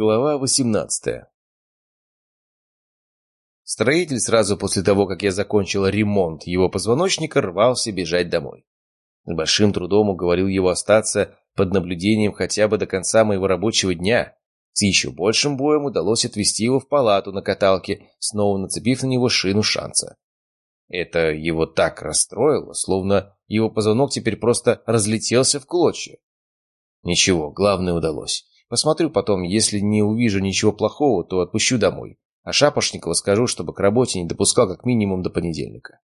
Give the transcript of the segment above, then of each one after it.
Глава 18 Строитель сразу после того, как я закончил ремонт его позвоночника, рвался бежать домой. Большим трудом уговорил его остаться под наблюдением хотя бы до конца моего рабочего дня. С еще большим боем удалось отвезти его в палату на каталке, снова нацепив на него шину шанса. Это его так расстроило, словно его позвонок теперь просто разлетелся в клочья. Ничего, главное удалось. Посмотрю потом, если не увижу ничего плохого, то отпущу домой. А Шапошникову скажу, чтобы к работе не допускал как минимум до понедельника.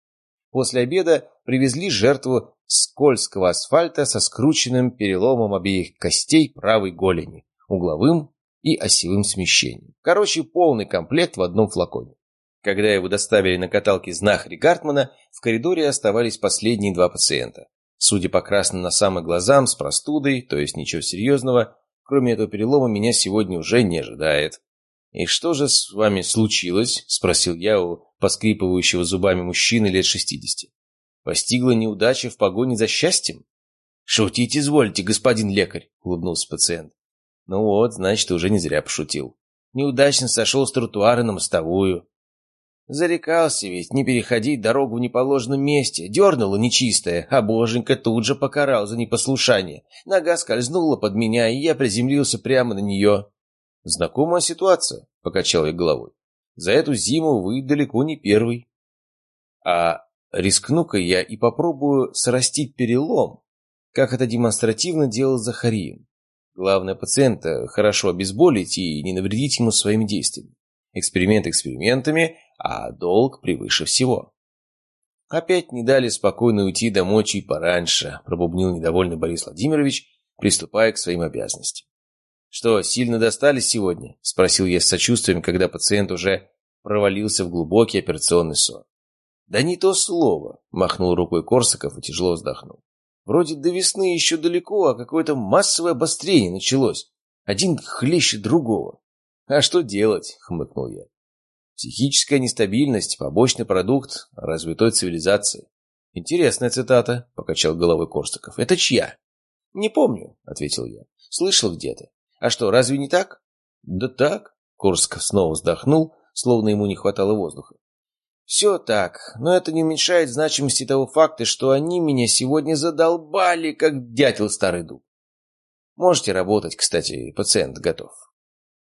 После обеда привезли жертву скользкого асфальта со скрученным переломом обеих костей правой голени, угловым и осевым смещением. Короче, полный комплект в одном флаконе. Когда его доставили на каталке знахари Гартмана, в коридоре оставались последние два пациента. Судя по красным носам и глазам, с простудой, то есть ничего серьезного, Кроме этого перелома меня сегодня уже не ожидает. «И что же с вами случилось?» – спросил я у поскрипывающего зубами мужчины лет шестидесяти. «Постигла неудача в погоне за счастьем?» «Шутить извольте, господин лекарь», – улыбнулся пациент. «Ну вот, значит, уже не зря пошутил. Неудачно сошел с тротуара на мостовую. Зарекался ведь не переходить дорогу в неположенном месте. Дернула нечистая, а боженька тут же покарал за непослушание. Нога скользнула под меня, и я приземлился прямо на нее. «Знакомая ситуация», — покачал я головой. «За эту зиму вы далеко не первый». «А рискну-ка я и попробую срастить перелом, как это демонстративно делал Захарин. Главное пациента хорошо обезболить и не навредить ему своими действиями. Эксперимент экспериментами, а долг превыше всего. Опять не дали спокойно уйти домой чуть пораньше, пробубнил недовольный Борис Владимирович, приступая к своим обязанностям. «Что, сильно достались сегодня?» – спросил я с сочувствием, когда пациент уже провалился в глубокий операционный сон. «Да не то слово», – махнул рукой Корсаков и тяжело вздохнул. «Вроде до весны еще далеко, а какое-то массовое обострение началось. Один хлеще другого». «А что делать?» – хмыкнул я. Психическая нестабильность – побочный продукт развитой цивилизации. Интересная цитата, покачал головой Корсаков. Это чья? Не помню, ответил я. Слышал где-то. А что, разве не так? Да так. Корсаков снова вздохнул, словно ему не хватало воздуха. Все так, но это не уменьшает значимости того факта, что они меня сегодня задолбали, как дятел старый дуб. Можете работать, кстати, пациент готов.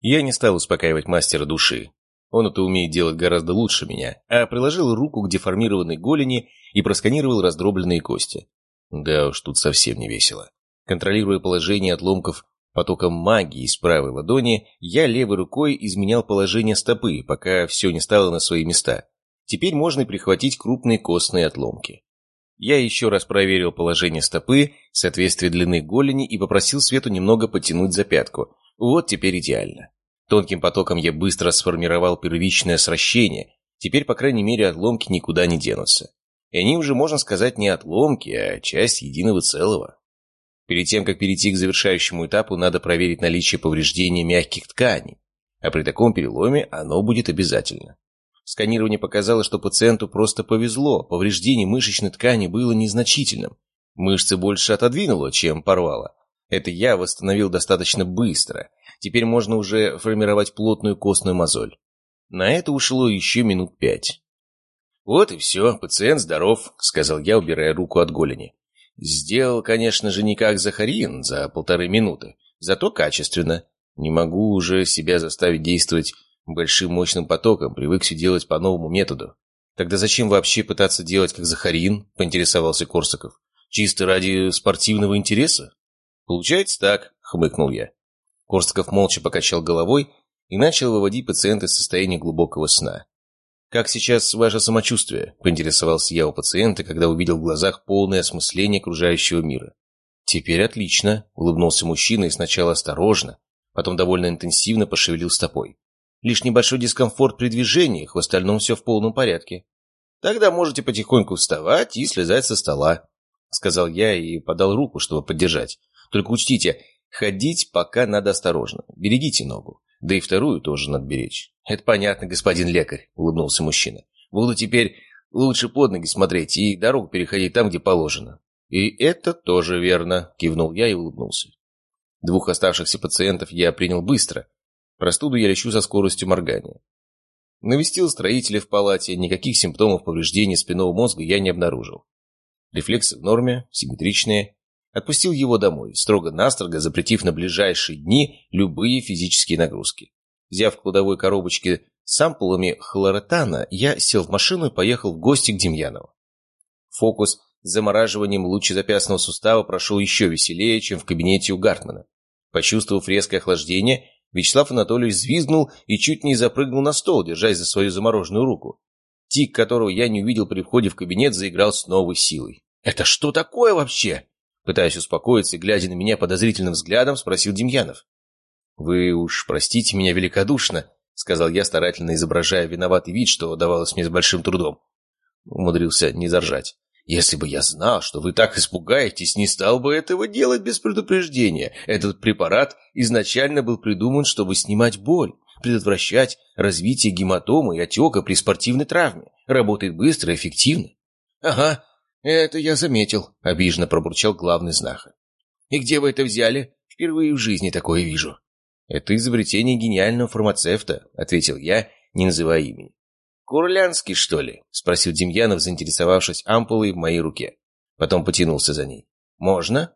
Я не стал успокаивать мастера души. Он это умеет делать гораздо лучше меня, а приложил руку к деформированной голени и просканировал раздробленные кости. Да уж, тут совсем не весело. Контролируя положение отломков потоком магии из правой ладони, я левой рукой изменял положение стопы, пока все не стало на свои места. Теперь можно прихватить крупные костные отломки. Я еще раз проверил положение стопы, соответствие длины голени и попросил Свету немного потянуть за пятку. Вот теперь идеально. Тонким потоком я быстро сформировал первичное сращение. Теперь, по крайней мере, отломки никуда не денутся. И они уже, можно сказать, не отломки, а часть единого целого. Перед тем, как перейти к завершающему этапу, надо проверить наличие повреждения мягких тканей. А при таком переломе оно будет обязательно. Сканирование показало, что пациенту просто повезло, повреждение мышечной ткани было незначительным. Мышцы больше отодвинуло, чем порвало. Это я восстановил достаточно быстро – Теперь можно уже формировать плотную костную мозоль. На это ушло еще минут пять. «Вот и все, пациент здоров», — сказал я, убирая руку от голени. «Сделал, конечно же, не как Захарин за полторы минуты, зато качественно. Не могу уже себя заставить действовать большим мощным потоком, привык все делать по новому методу». «Тогда зачем вообще пытаться делать как Захарин?» — поинтересовался Корсаков. «Чисто ради спортивного интереса?» «Получается так», — хмыкнул я. Корсаков молча покачал головой и начал выводить пациента из состояния глубокого сна. «Как сейчас ваше самочувствие?» – поинтересовался я у пациента, когда увидел в глазах полное осмысление окружающего мира. «Теперь отлично», – улыбнулся мужчина и сначала осторожно, потом довольно интенсивно пошевелил стопой. «Лишь небольшой дискомфорт при движениях, в остальном все в полном порядке. Тогда можете потихоньку вставать и слезать со стола», – сказал я и подал руку, чтобы поддержать. «Только учтите, Ходить пока надо осторожно. Берегите ногу. Да и вторую тоже надо беречь. Это понятно, господин лекарь, улыбнулся мужчина. Буду теперь лучше под ноги смотреть и дорогу переходить там, где положено. И это тоже верно, кивнул я и улыбнулся. Двух оставшихся пациентов я принял быстро. Простуду я лечу со скоростью моргания. Навестил строителя в палате, никаких симптомов повреждения спинного мозга я не обнаружил. Рефлексы в норме, симметричные. Отпустил его домой, строго-настрого запретив на ближайшие дни любые физические нагрузки. Взяв в кладовой коробочке с ампулами хлоротана, я сел в машину и поехал в гости к Демьянову. Фокус с замораживанием лучезапястного сустава прошел еще веселее, чем в кабинете у Гартмана. Почувствовав резкое охлаждение, Вячеслав Анатольевич взвизгнул и чуть не запрыгнул на стол, держась за свою замороженную руку. Тик, которого я не увидел при входе в кабинет, заиграл с новой силой. «Это что такое вообще?» Пытаясь успокоиться и глядя на меня подозрительным взглядом, спросил Демьянов. «Вы уж простите меня великодушно», — сказал я, старательно изображая виноватый вид, что давалось мне с большим трудом. Умудрился не заржать. «Если бы я знал, что вы так испугаетесь, не стал бы этого делать без предупреждения. Этот препарат изначально был придуман, чтобы снимать боль, предотвращать развитие гематомы и отека при спортивной травме. Работает быстро и эффективно». «Ага, это я заметил», — обиженно пробурчал главный знахарь. «И где вы это взяли? Впервые в жизни такое вижу». «Это изобретение гениального фармацевта», — ответил я, не называя имени. «Курлянский, что ли?» — спросил Демьянов, заинтересовавшись ампулой в моей руке. Потом потянулся за ней. «Можно?»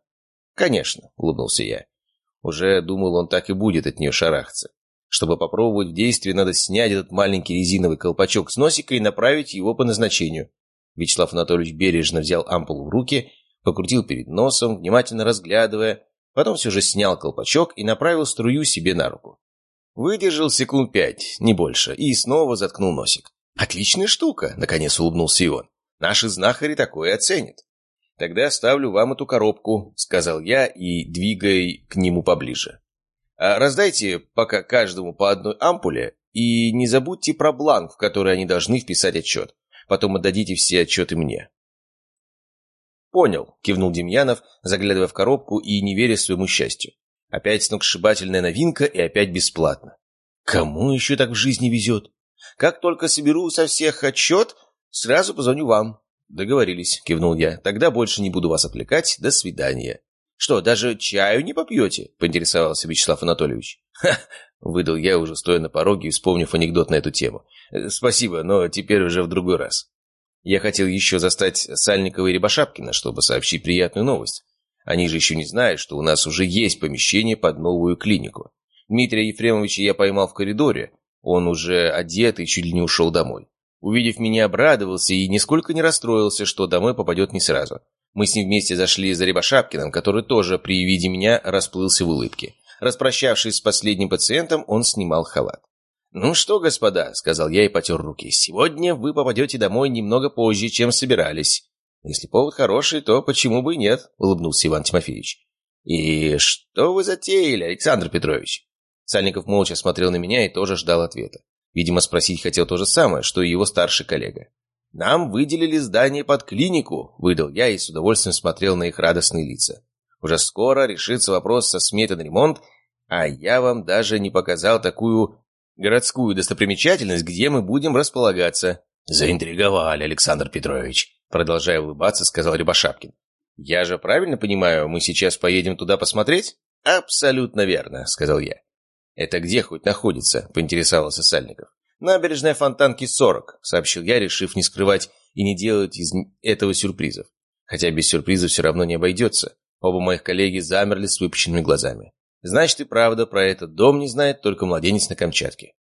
«Конечно», — улыбнулся я. Уже думал, он так и будет от нее шарахаться. Чтобы попробовать в действии, надо снять этот маленький резиновый колпачок с носика и направить его по назначению. Вячеслав Анатольевич бережно взял ампулу в руки, покрутил перед носом, внимательно разглядывая, потом все же снял колпачок и направил струю себе на руку. Выдержал секунд пять, не больше, и снова заткнул носик. «Отличная штука!» — наконец улыбнулся и он. «Наши знахари такое оценят». «Тогда оставлю вам эту коробку», — сказал я и двигай к нему поближе. А раздайте пока каждому по одной ампуле и не забудьте про бланк, в который они должны вписать отчет. Потом отдадите все отчеты мне». «Понял», — кивнул Демьянов, заглядывая в коробку и не веря своему счастью. «Опять сногсшибательная новинка и опять бесплатно. Кому еще так в жизни везет?» Как только соберу со всех отчет, сразу позвоню вам». «Договорились», — кивнул я. «Тогда больше не буду вас отвлекать. До свидания». «Что, даже чаю не попьете?» — поинтересовался Вячеслав Анатольевич. «Ха!» — выдал я, уже стоя на пороге, вспомнив анекдот на эту тему. «Э, «Спасибо, но теперь уже в другой раз». Я хотел еще застать Сальникова и Рябошапкина, чтобы сообщить приятную новость. Они же еще не знают, что у нас уже есть помещение под новую клинику. Дмитрия Ефремовича я поймал в коридоре, он уже одет и чуть ли не ушел домой. Увидев меня, обрадовался и нисколько не расстроился, что домой попадет не сразу. Мы с ним вместе зашли за Рябошапкиным, который тоже при виде меня расплылся в улыбке. Распрощавшись с последним пациентом, он снимал халат. «Ну что, господа», — сказал я и потер руки, — «сегодня вы попадете домой немного позже, чем собирались». «Если повод хороший, то почему бы и нет?» — улыбнулся Иван Тимофеевич. «И что вы затеяли, Александр Петрович?» Сальников молча смотрел на меня и тоже ждал ответа. Видимо, спросить хотел то же самое, что и его старший коллега. «Нам выделили здание под клинику», — выдал я и с удовольствием смотрел на их радостные лица. «Уже скоро решится вопрос со сметой на ремонт, а я вам даже не показал такую городскую достопримечательность, где мы будем располагаться». «Заинтриговали, Александр Петрович», — продолжая улыбаться, сказал Рябошапкин. «Я же правильно понимаю, мы сейчас поедем туда посмотреть?» «Абсолютно верно», — сказал я. «Это где хоть находится?» – поинтересовался Сальников. «Набережная Фонтанки 40», – сообщил я, решив не скрывать и не делать из этого сюрпризов. Хотя без сюрпризов все равно не обойдется. Оба моих коллеги замерли с выпущенными глазами. «Значит, и правда про этот дом не знает только младенец на Камчатке».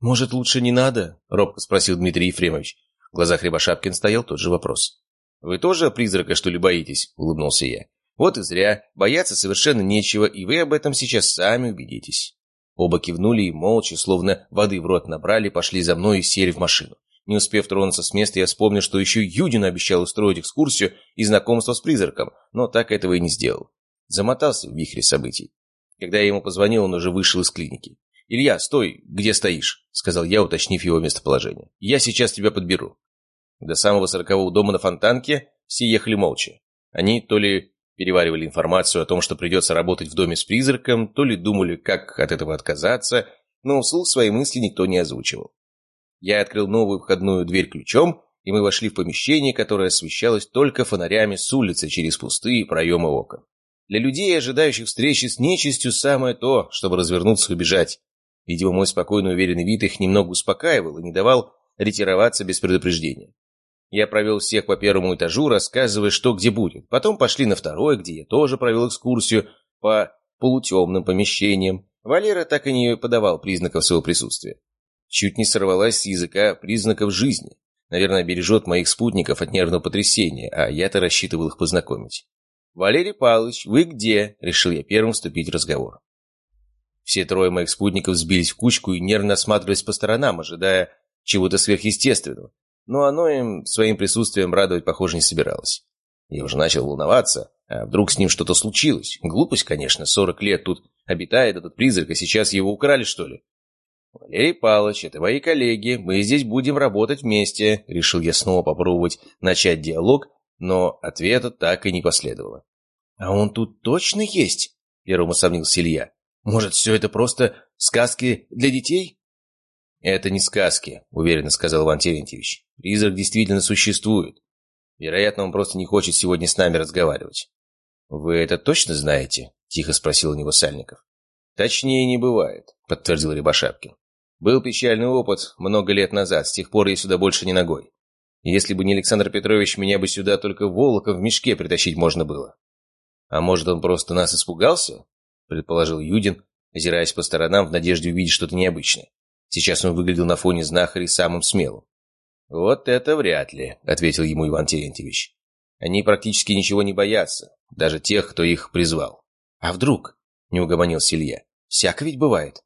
«Может, лучше не надо?» – робко спросил Дмитрий Ефремович. В глазах Рябошапкин стоял тот же вопрос. «Вы тоже призрака, что ли, боитесь?» – улыбнулся я. «Вот и зря. Бояться совершенно нечего, и вы об этом сейчас сами убедитесь». Оба кивнули и молча, словно воды в рот набрали, пошли за мной и сели в машину. Не успев тронуться с места, я вспомнил, что еще Юдин обещал устроить экскурсию и знакомство с призраком, но так этого и не сделал. Замотался в вихре событий. Когда я ему позвонил, он уже вышел из клиники. «Илья, стой! Где стоишь?» — сказал я, уточнив его местоположение. «Я сейчас тебя подберу». До самого сорокового дома на Фонтанке все ехали молча. Они то ли переваривали информацию о том, что придется работать в доме с призраком, то ли думали, как от этого отказаться, но вслух свои мысли никто не озвучивал. Я открыл новую входную дверь ключом, и мы вошли в помещение, которое освещалось только фонарями с улицы через пустые проемы окон. Для людей, ожидающих встречи с нечистью, самое то, чтобы развернуться и убежать. Видимо, мой спокойно уверенный вид их немного успокаивал и не давал ретироваться без предупреждения. Я провел всех по первому этажу, рассказывая, что где будет. Потом пошли на второй, где я тоже провел экскурсию по полутемным помещениям. Валера так и не подавал признаков своего присутствия. Чуть не сорвалась с языка признаков жизни. Наверное, бережет моих спутников от нервного потрясения, а я-то рассчитывал их познакомить. «Валерий Павлович, вы где?» — решил я первым вступить в разговор. Все трое моих спутников сбились в кучку и нервно осматривались по сторонам, ожидая чего-то сверхъестественного. Но оно им своим присутствием радовать, похоже, не собиралось. Я уже начал волноваться, а вдруг с ним что-то случилось? Глупость, конечно, сорок лет тут обитает этот призрак, а сейчас его украли, что ли? «Валерий Павлович, это мои коллеги, мы здесь будем работать вместе», — решил я снова попробовать начать диалог, но ответа так и не последовало. «А он тут точно есть?» — первым усомнился Илья. «Может, все это просто сказки для детей?» «Это не сказки», — уверенно сказал Иван Терентьевич. «Призрак действительно существует. Вероятно, он просто не хочет сегодня с нами разговаривать». «Вы это точно знаете?» — тихо спросил у него Сальников. «Точнее не бывает», — подтвердил Рябошапкин. «Был печальный опыт много лет назад, с тех пор я сюда больше не ногой. Если бы не Александр Петрович, меня бы сюда только волоком в мешке притащить можно было». «А может, он просто нас испугался?» — предположил Юдин, озираясь по сторонам в надежде увидеть что-то необычное. Сейчас он выглядел на фоне знахарей самым смелым. «Вот это вряд ли», — ответил ему Иван Терентьевич. «Они практически ничего не боятся, даже тех, кто их призвал». «А вдруг?» — не угомонился Илья. «Всяко ведь бывает».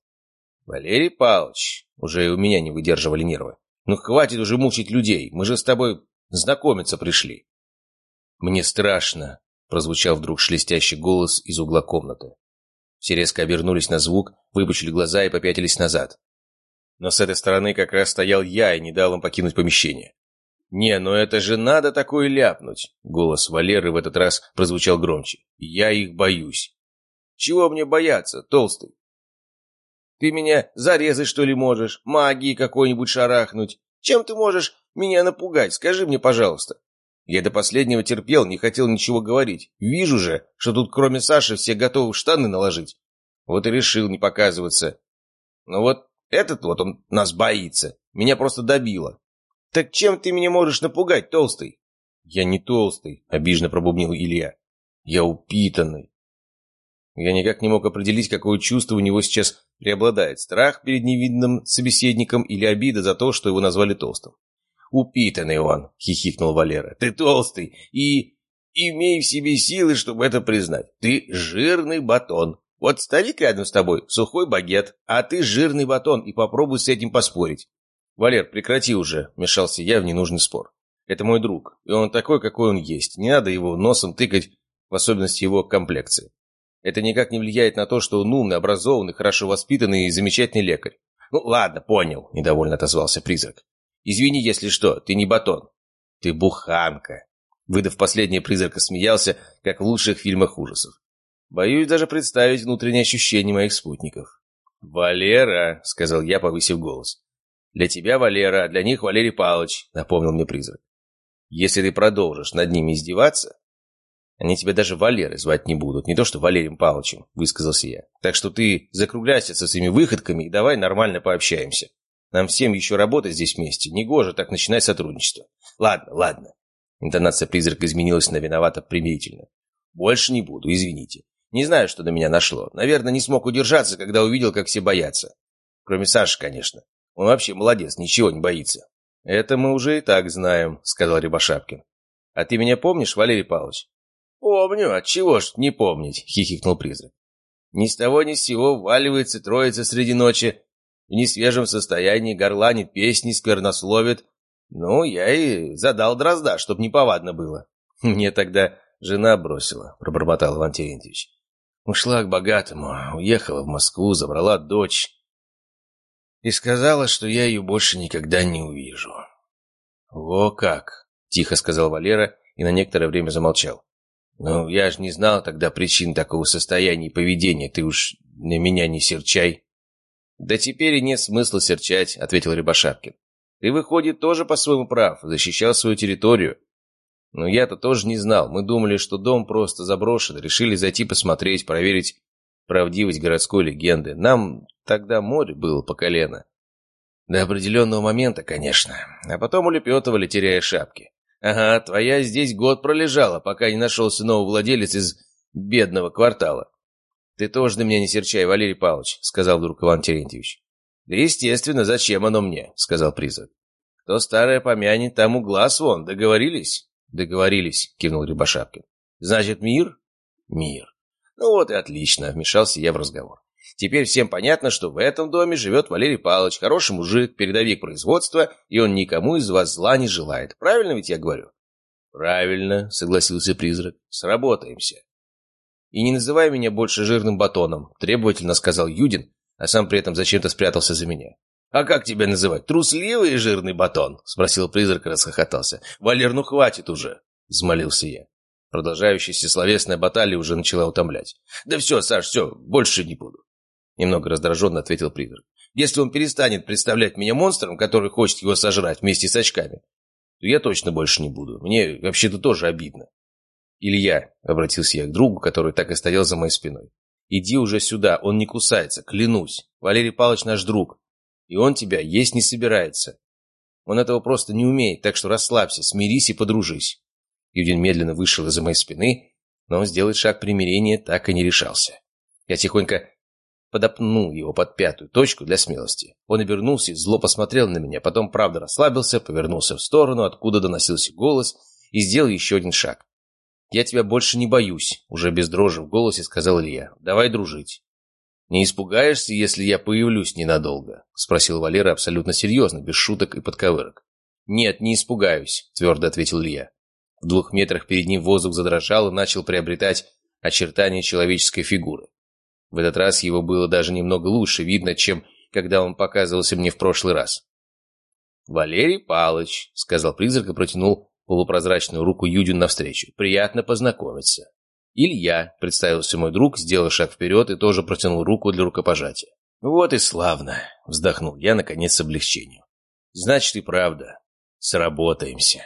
«Валерий Павлович», — уже и у меня не выдерживали нервы. «Ну хватит уже мучить людей, мы же с тобой знакомиться пришли». «Мне страшно», — прозвучал вдруг шелестящий голос из угла комнаты. Все резко обернулись на звук, выпучили глаза и попятились назад. Но с этой стороны как раз стоял я и не дал им покинуть помещение. «Не, ну это же надо такое ляпнуть!» Голос Валеры в этот раз прозвучал громче. «Я их боюсь». «Чего мне бояться, толстый?» «Ты меня зарезать, что ли, можешь? Магии какой-нибудь шарахнуть? Чем ты можешь меня напугать? Скажи мне, пожалуйста». Я до последнего терпел, не хотел ничего говорить. Вижу же, что тут кроме Саши все готовы штаны наложить. Вот и решил не показываться. Ну вот этот вот он нас боится. Меня просто добило. Так чем ты меня можешь напугать, толстый? Я не толстый, обиженно пробубнил Илья. Я упитанный. Я никак не мог определить, какое чувство у него сейчас преобладает. Страх перед невидным собеседником или обида за то, что его назвали толстым. «Упитанный он», — хихикнул Валера. «Ты толстый и... имей в себе силы, чтобы это признать. Ты жирный батон. Вот старик рядом с тобой, сухой багет, а ты жирный батон, и попробуй с этим поспорить. Валер, прекрати уже, мешался я в ненужный спор. Это мой друг, и он такой, какой он есть. Не надо его носом тыкать, в особенности его комплекции. Это никак не влияет на то, что он умный, образованный, хорошо воспитанный и замечательный лекарь. Ну ладно, понял, недовольно отозвался призрак. Извини, если что, ты не батон. Ты буханка. Выдав последнее, призрак смеялся, как в лучших фильмах ужасов. Боюсь даже представить внутренние ощущения моих спутников. «Валера», — сказал я, повысив голос. «Для тебя Валера, а для них Валерий Павлович», — напомнил мне призрак. «Если ты продолжишь над ними издеваться, они тебя даже Валерой звать не будут, не то что Валерием Павловичем», — высказался я. «Так что ты закругляйся со своими выходками и давай нормально пообщаемся. Нам всем еще работать здесь вместе, негоже так начинать сотрудничество». «Ладно, ладно». Интонация призрака изменилась на виновато примирительно. «Больше не буду, извините. Не знаю, что на меня нашло. Наверное, не смог удержаться, когда увидел, как все боятся. Кроме Саши, конечно. Он вообще молодец, ничего не боится. «Это мы уже и так знаем», — сказал Рябошапкин. «А ты меня помнишь, Валерий Павлович?» «Помню, отчего ж не помнить», — хихикнул призрак. «Ни с того ни с сего валивается троица среди ночи, в несвежем состоянии горланит песни, сквернословит. Ну, я и задал дрозда, чтоб неповадно было. Мне тогда жена бросила», — пробормотал Иван Терентьевич. Ушла к богатому, уехала в Москву, забрала дочь и сказала, что я ее больше никогда не увижу. «Во как!» — тихо сказал Валера и на некоторое время замолчал. «Ну, я ж не знал тогда причин такого состояния и поведения, ты уж на меня не серчай». «Да теперь и нет смысла серчать», — ответил Рябошапкин. «Ты, выходит, тоже по-своему прав, защищал свою территорию. Но я-то тоже не знал. Мы думали, что дом просто заброшен, решили зайти посмотреть, проверить правдивость городской легенды. Нам тогда море было по колено. До определенного момента, конечно. А потом улепетывали, теряя шапки. Ага, твоя здесь год пролежала, пока не нашелся новый владелец из бедного квартала. Ты тоже на меня не серчай, Валерий Павлович, сказал вдруг Иван Терентьевич. Да естественно, зачем оно мне, сказал призрак. Кто старое помянет, тому глаз вон, договорились? Договорились, кивнул Рябошапкин. Значит, мир? Мир. Ну вот и отлично, вмешался я в разговор. Теперь всем понятно, что в этом доме живет Валерий Павлович, хороший мужик, передовик производства, и он никому из вас зла не желает. Правильно ведь я говорю? Правильно, согласился призрак. Сработаемся. И не называй меня больше жирным батоном, требовательно сказал Юдин, а сам при этом зачем-то спрятался за меня. «А как тебя называть? Трусливый и жирный батон?» — спросил призрак и расхохотался. «Валер, ну хватит уже!» — взмолился я. Продолжающаяся словесная баталия уже начала утомлять. «Да все, Саш, все, больше не буду. Немного раздраженно ответил призрак. Если он перестанет представлять меня монстром, который хочет его сожрать вместе с очками, то я точно больше не буду. Мне вообще-то тоже обидно. «Илья», — обратился я к другу, который так и стоял за моей спиной, — «иди уже сюда, он не кусается, клянусь. Валерий Павлович наш друг, и он тебя есть не собирается. Он этого просто не умеет, так что расслабься, смирись и подружись». Юдин медленно вышел из-за моей спины, но сделать шаг примирения так и не решался. Я тихонько подопнул его под пятую точку для смелости. Он обернулся и зло посмотрел на меня, потом, правда, расслабился, повернулся в сторону, откуда доносился голос, и сделал еще один шаг. «Я тебя больше не боюсь», — уже без дрожи в голосе сказал Илья. «Давай дружить». «Не испугаешься, если я появлюсь ненадолго?» — спросил Валера абсолютно серьезно, без шуток и подковырок. «Нет, не испугаюсь», — твердо ответил Илья. В двух метрах перед ним воздух задрожал и начал приобретать очертания человеческой фигуры. В этот раз его было даже немного лучше видно, чем когда он показывался мне в прошлый раз. «Валерий Палыч», — сказал призрак и протянул полупрозрачную руку Юдин навстречу. «Приятно познакомиться». «Илья», — представился мой друг, сделал шаг вперед и тоже протянул руку для рукопожатия. «Вот и славно», — вздохнул я, наконец, с облегчением. «Значит, и правда. Сработаемся».